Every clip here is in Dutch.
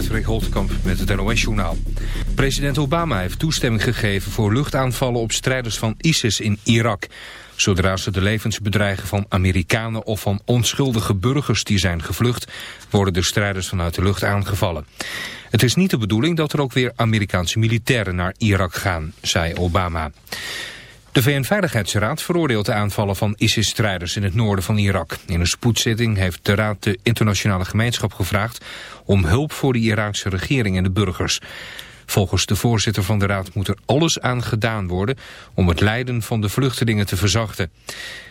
Patrick Holtkamp met het NOS-journaal. President Obama heeft toestemming gegeven voor luchtaanvallen op strijders van ISIS in Irak. Zodra ze de levens bedreigen van Amerikanen of van onschuldige burgers die zijn gevlucht, worden de strijders vanuit de lucht aangevallen. Het is niet de bedoeling dat er ook weer Amerikaanse militairen naar Irak gaan, zei Obama. De VN-veiligheidsraad veroordeelt de aanvallen van ISIS-strijders in het noorden van Irak. In een spoedzitting heeft de raad de internationale gemeenschap gevraagd om hulp voor de Iraakse regering en de burgers. Volgens de voorzitter van de raad moet er alles aan gedaan worden om het lijden van de vluchtelingen te verzachten.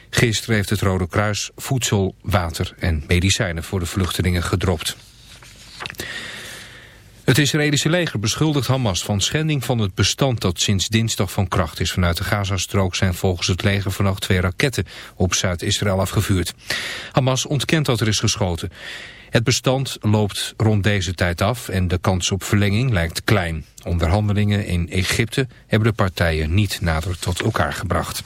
Gisteren heeft het Rode Kruis voedsel, water en medicijnen voor de vluchtelingen gedropt. Het Israëlische leger beschuldigt Hamas van schending van het bestand dat sinds dinsdag van kracht is. Vanuit de Gazastrook zijn volgens het leger vannacht twee raketten op Zuid-Israël afgevuurd. Hamas ontkent dat er is geschoten. Het bestand loopt rond deze tijd af en de kans op verlenging lijkt klein. Onderhandelingen in Egypte hebben de partijen niet nader tot elkaar gebracht.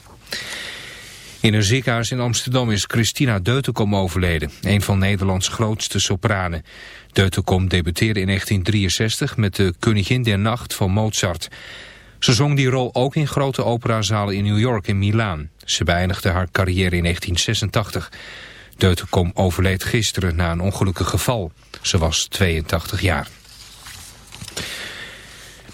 In een ziekenhuis in Amsterdam is Christina Deutenkom overleden, een van Nederlands grootste sopranen. Deutenkom debuteerde in 1963 met de Koningin der Nacht van Mozart. Ze zong die rol ook in grote operazalen in New York en Milaan. Ze beëindigde haar carrière in 1986. Deutenkom overleed gisteren na een ongelukkig geval. Ze was 82 jaar.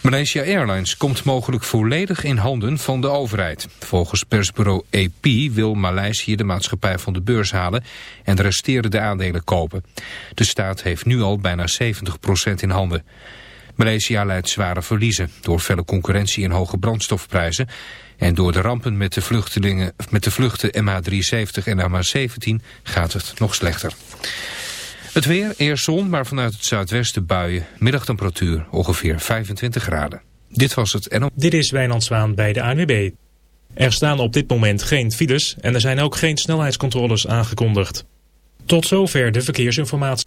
Malaysia Airlines komt mogelijk volledig in handen van de overheid. Volgens persbureau AP wil Maleisië de maatschappij van de beurs halen en de resterende aandelen kopen. De staat heeft nu al bijna 70% in handen. Malaysia leidt zware verliezen door felle concurrentie en hoge brandstofprijzen en door de rampen met de, vluchtelingen, met de vluchten MH370 en MH17 gaat het nog slechter. Het weer, eerst zon, maar vanuit het zuidwesten buien. Middagtemperatuur ongeveer 25 graden. Dit was het NO. Dit is Wijnand Zwaan bij de ANWB. Er staan op dit moment geen files en er zijn ook geen snelheidscontroles aangekondigd. Tot zover de verkeersinformatie.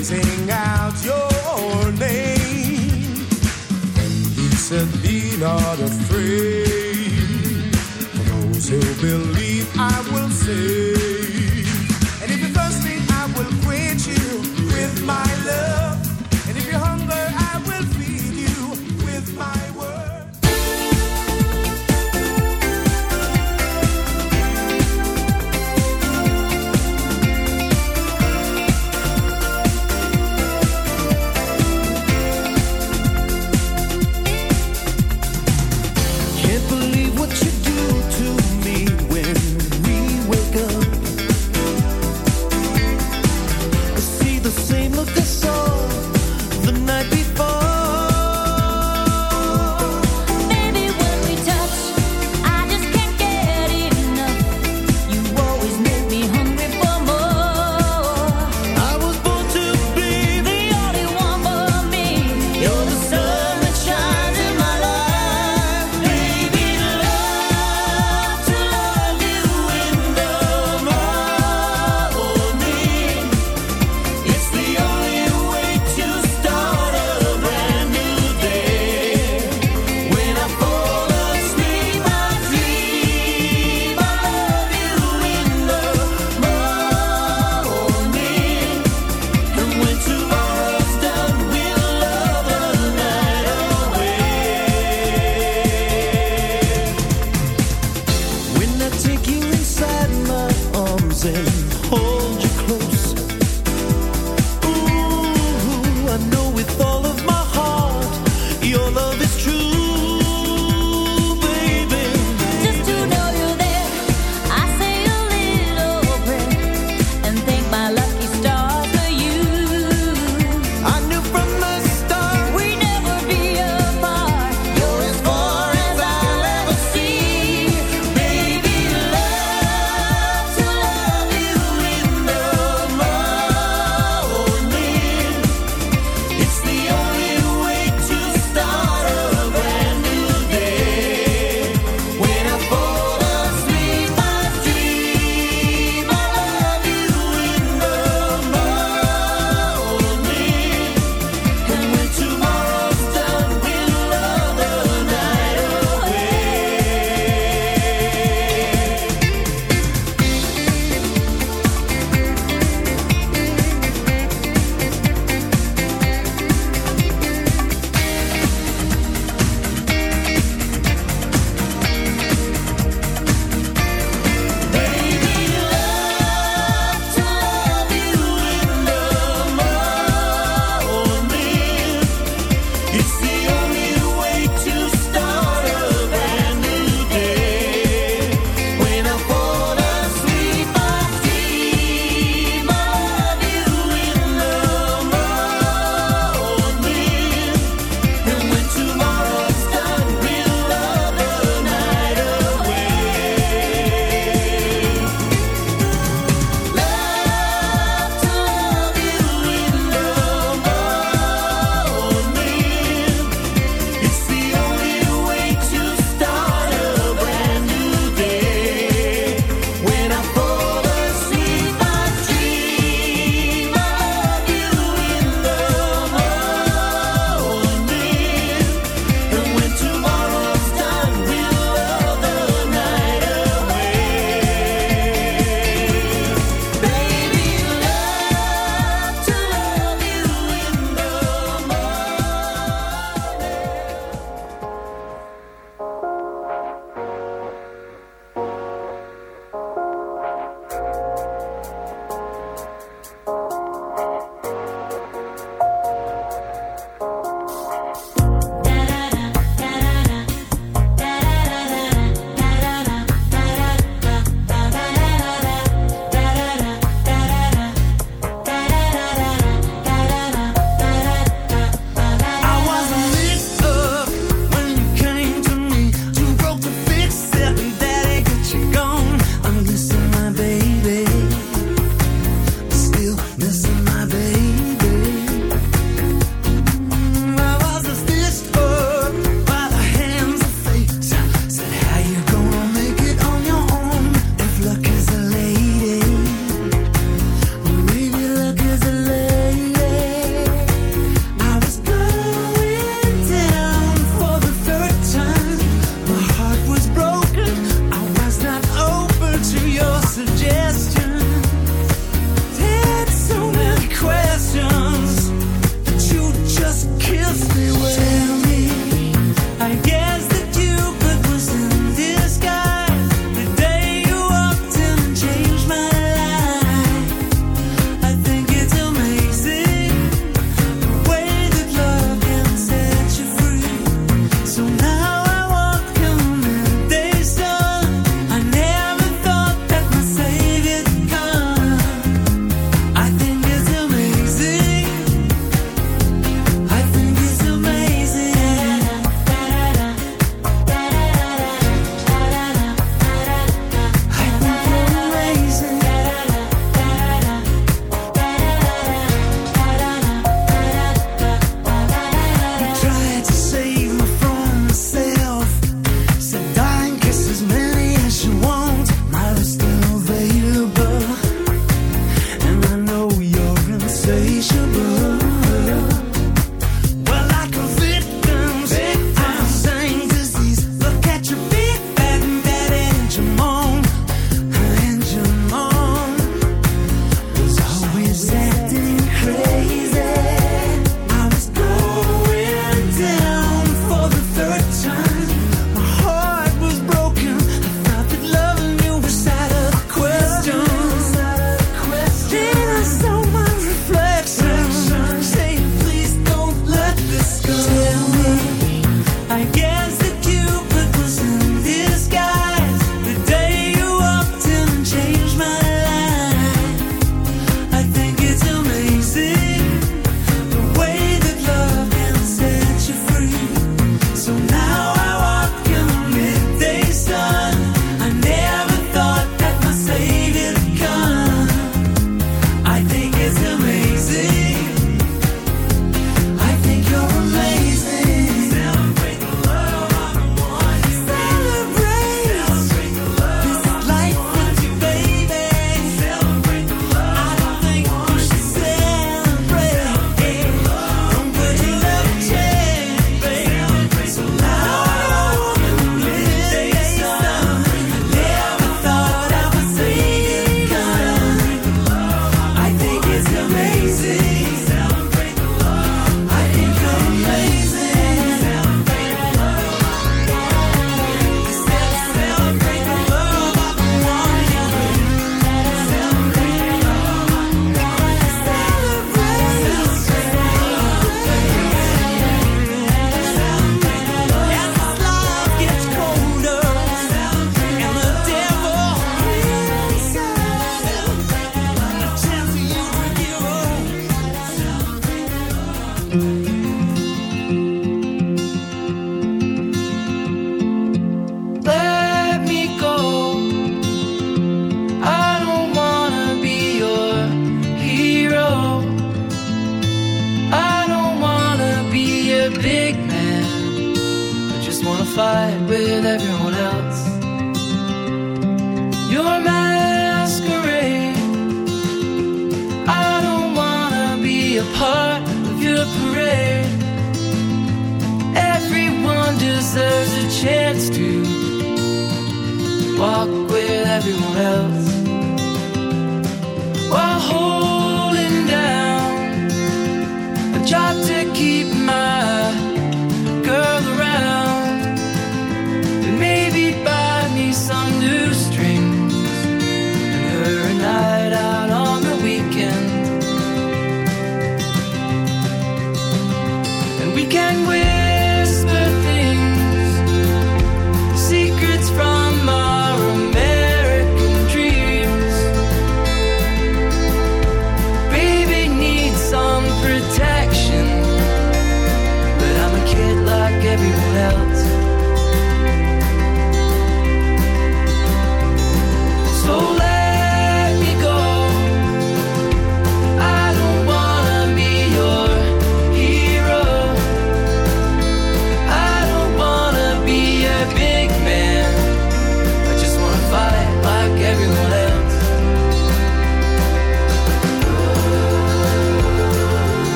waiting out your name. And he said, Be not afraid. For those who believe, I will save. And if you're thirsty, I will quench you with my love.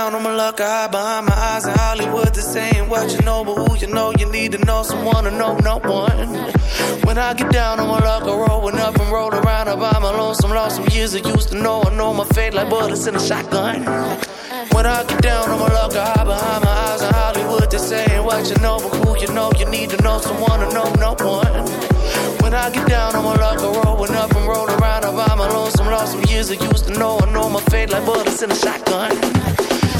down, I'ma lock a hide behind my eyes in Hollywood. This ain't what you know, but who you know, you need to know someone to know no one. When I get down, I'ma lock a rollin' up and roll around about my lonesome, lost some years I used to know. I know my fate like bullets in a shotgun. When I get down, I'ma lock a hide behind my eyes in Hollywood. This ain't what you know, but who you know, you need to know someone to know no one. When I get down, I'ma lock a rollin' up and roll around about my lonesome, lost some years I used to know. I know my fate like bullets in a shotgun.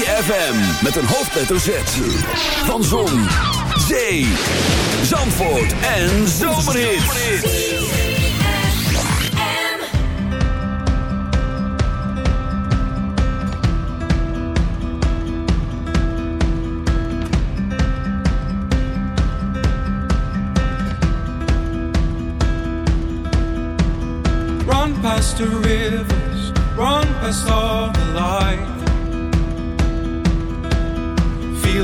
ZFM met een hoofdletter Z. Van Zon, Zee, Zandvoort en Zomerhits. Run past the rivers, run past all the light.